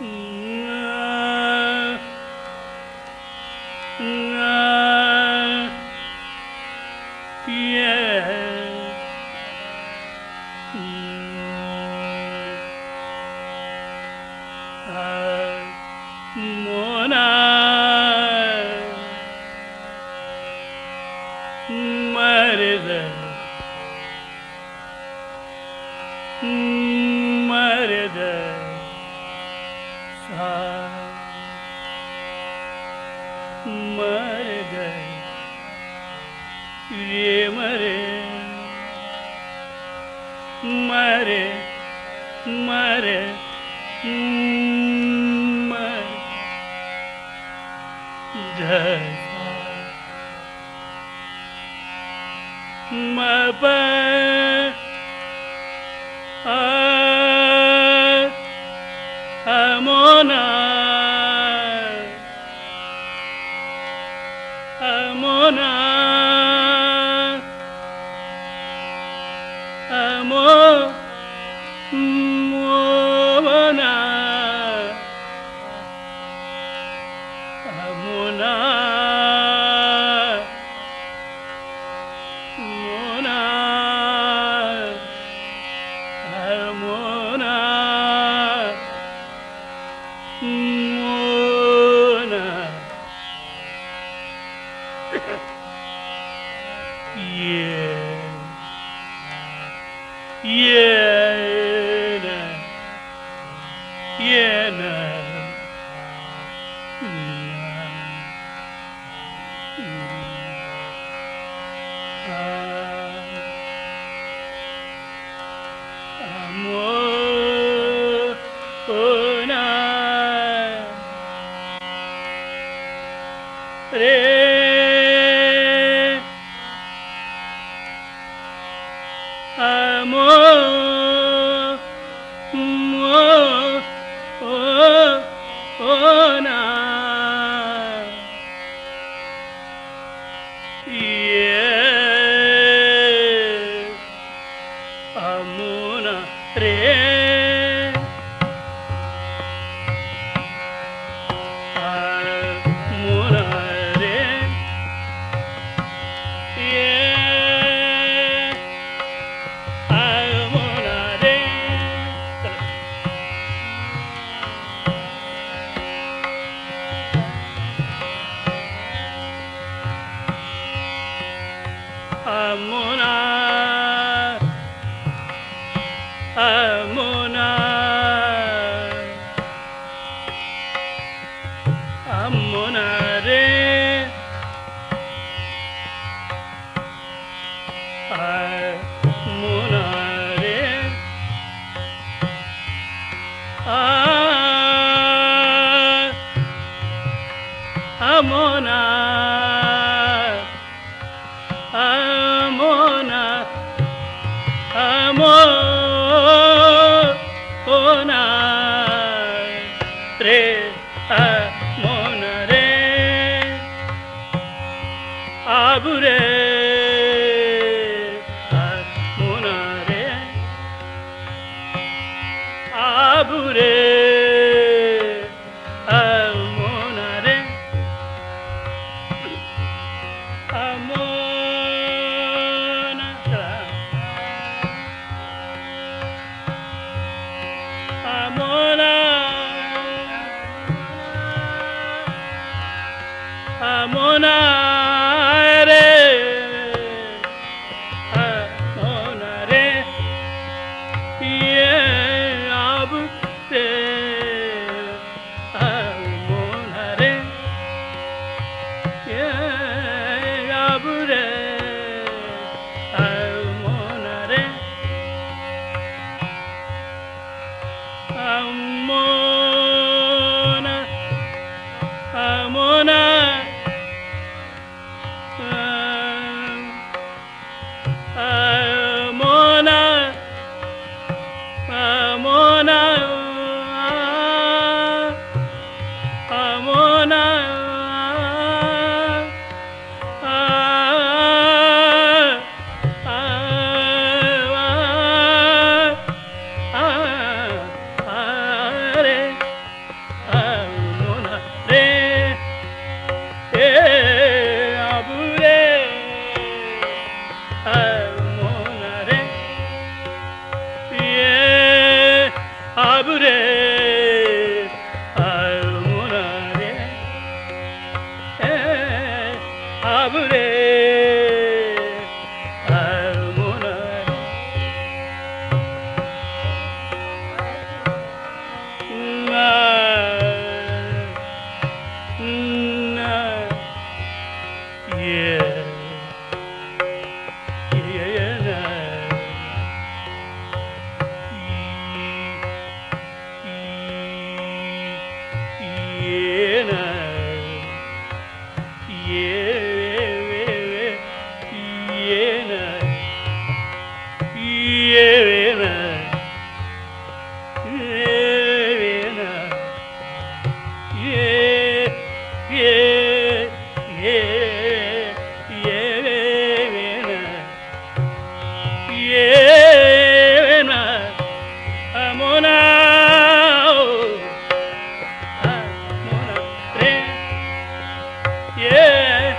嗯 मप Hmm. あぶれ Yeah,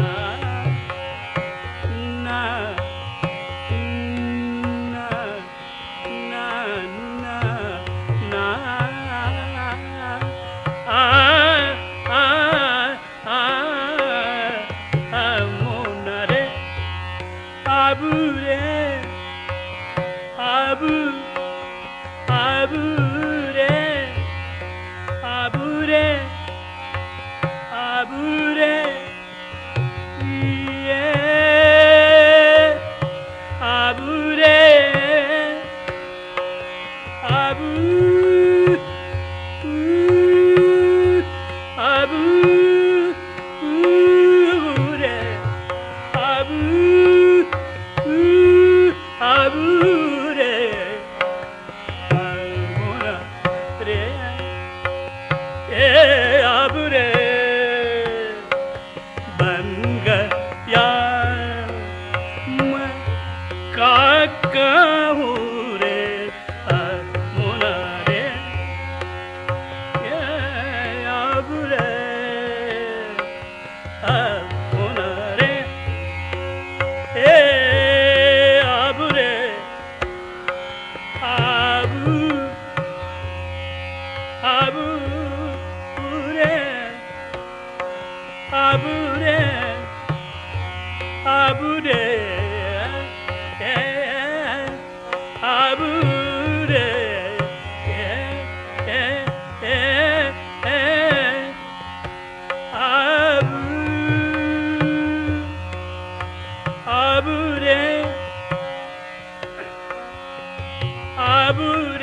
abure,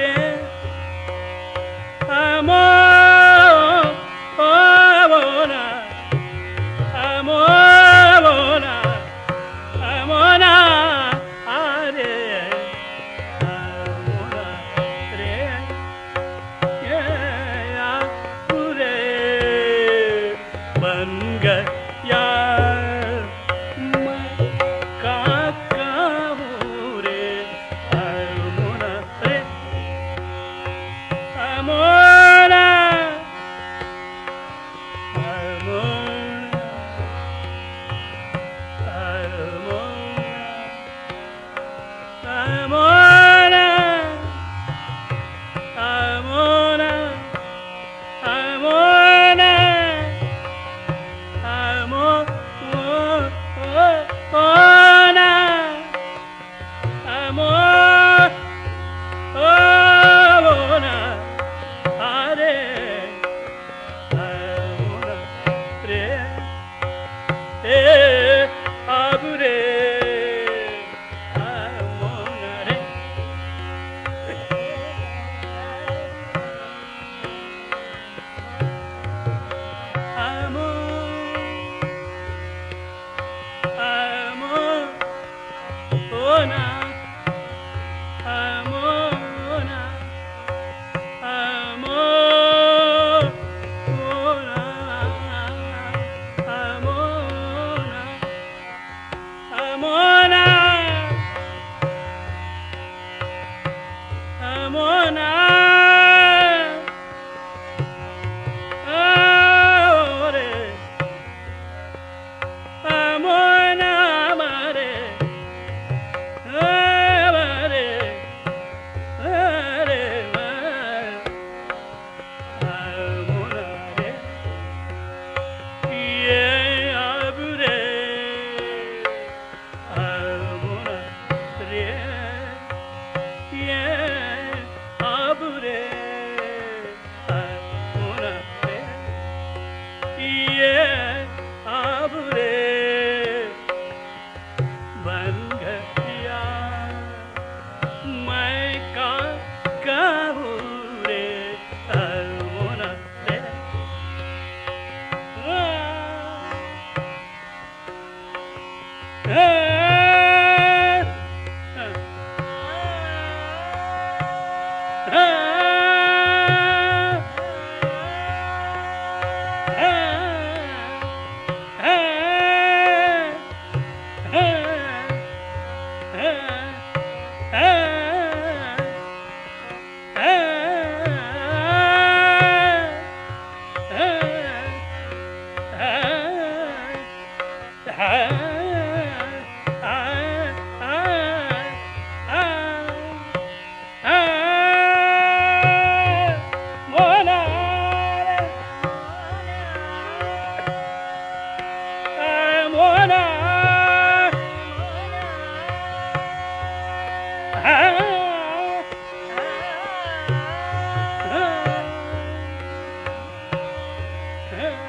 Hey.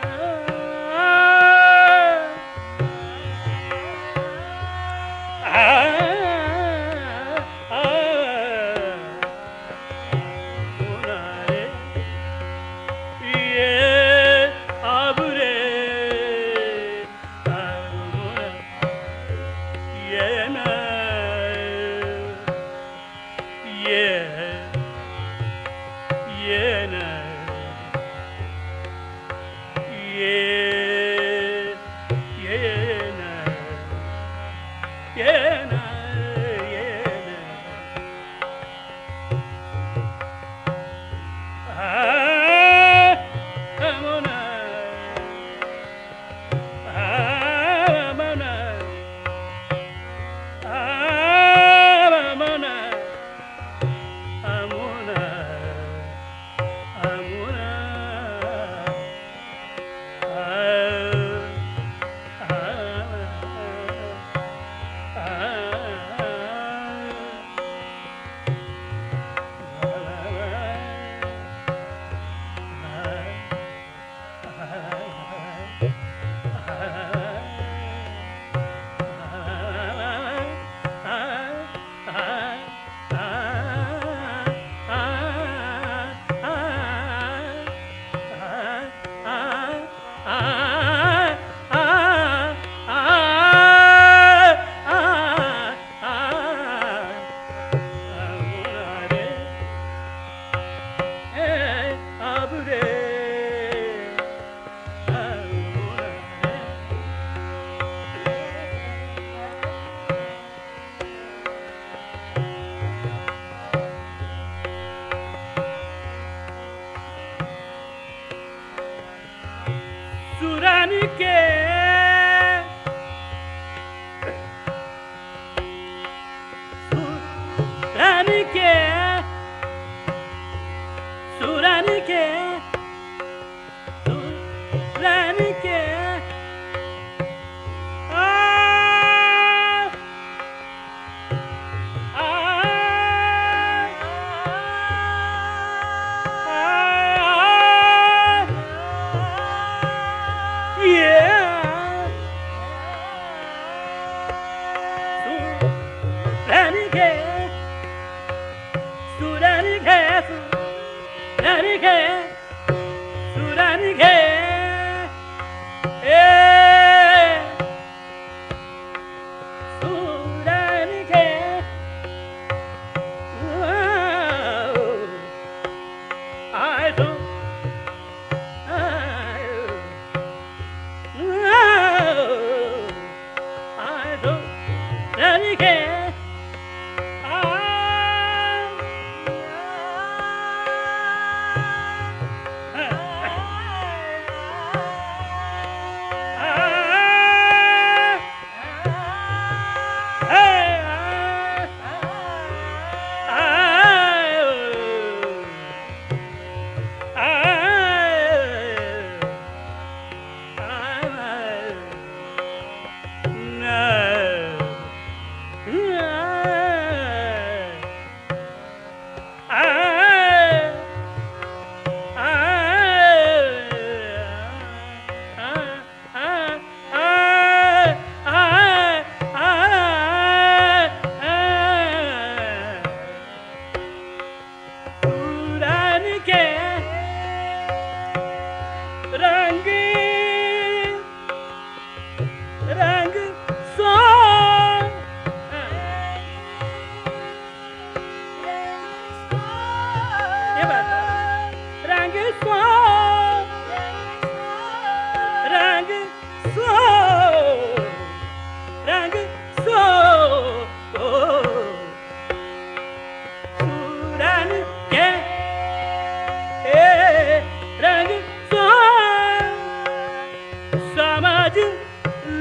Ah,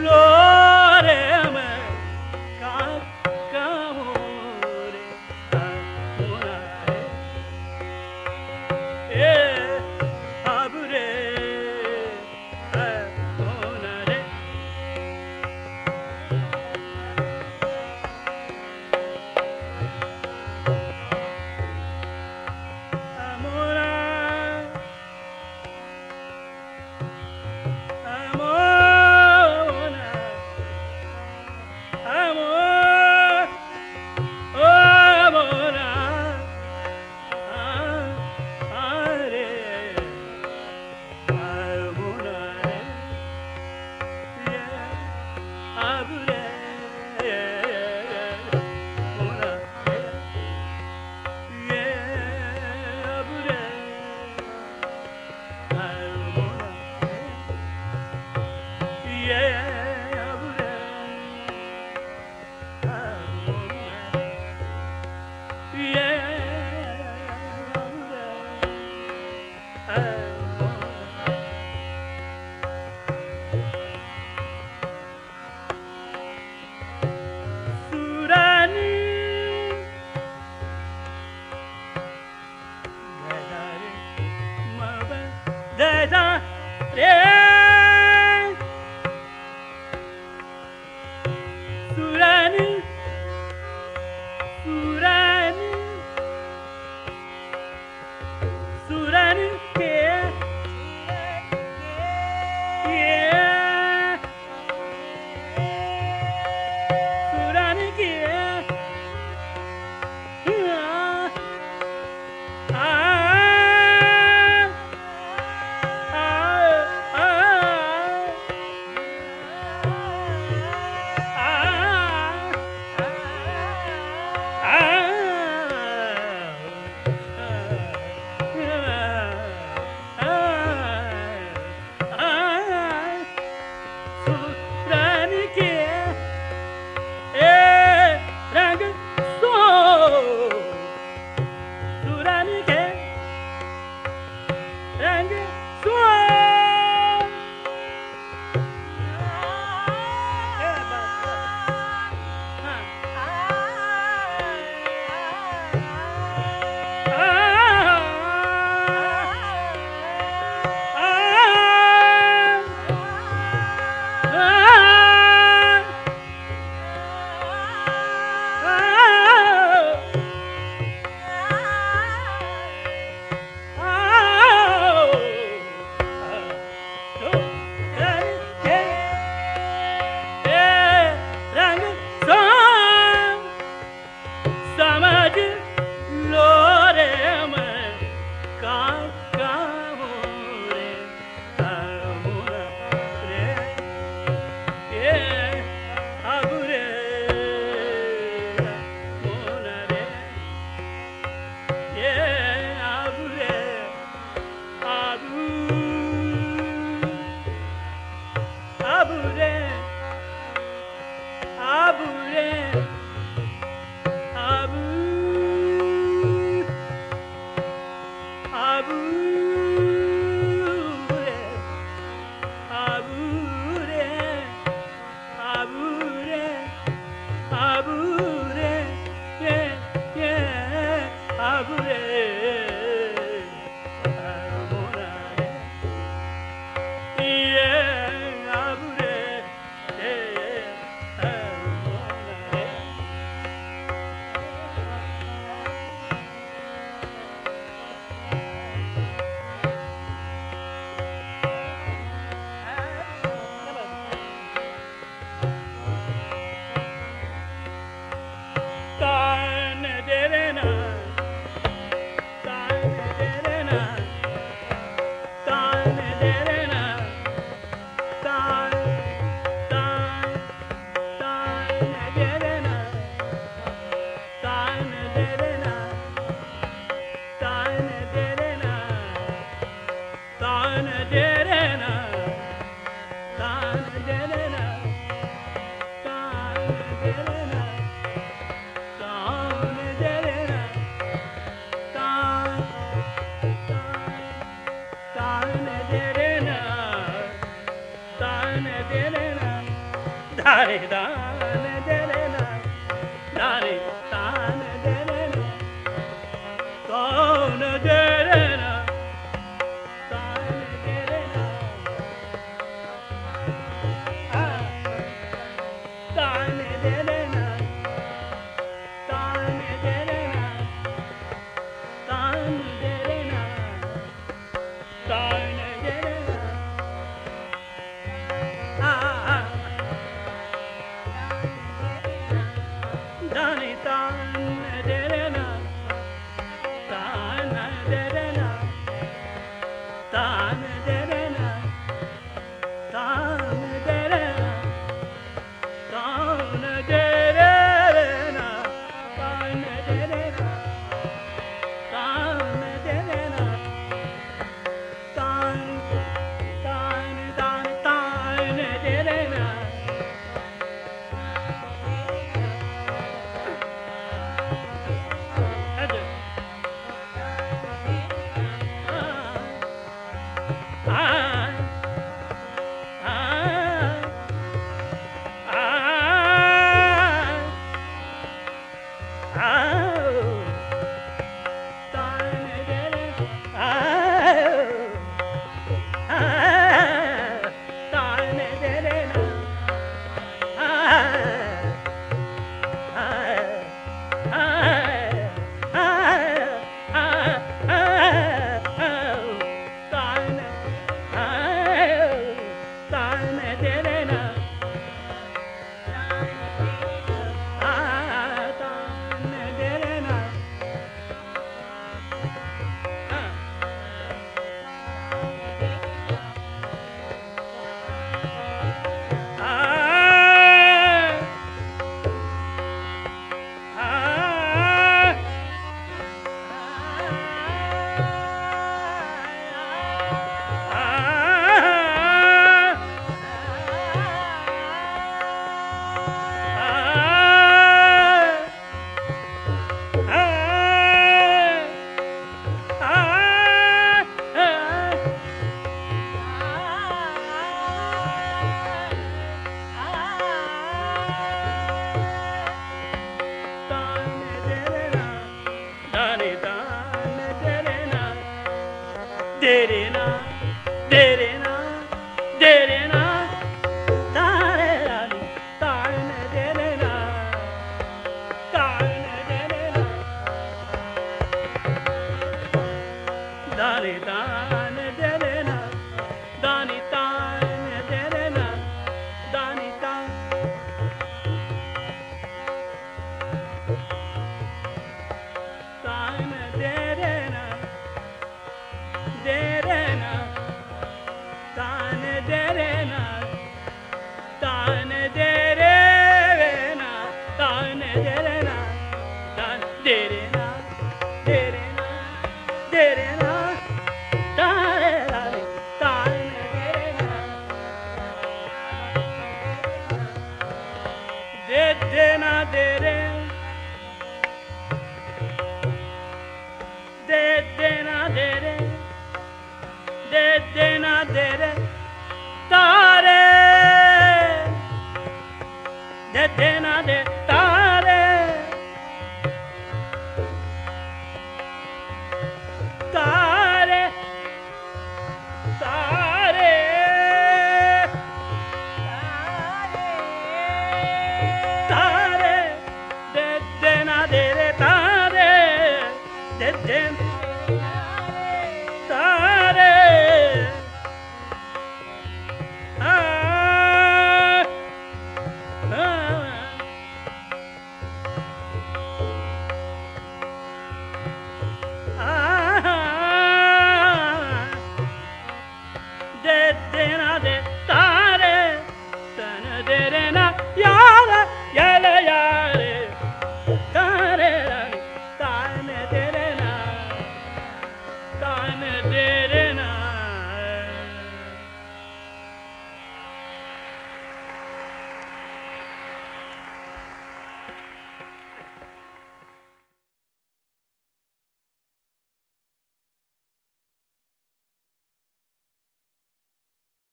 ah, tan derena. Derena,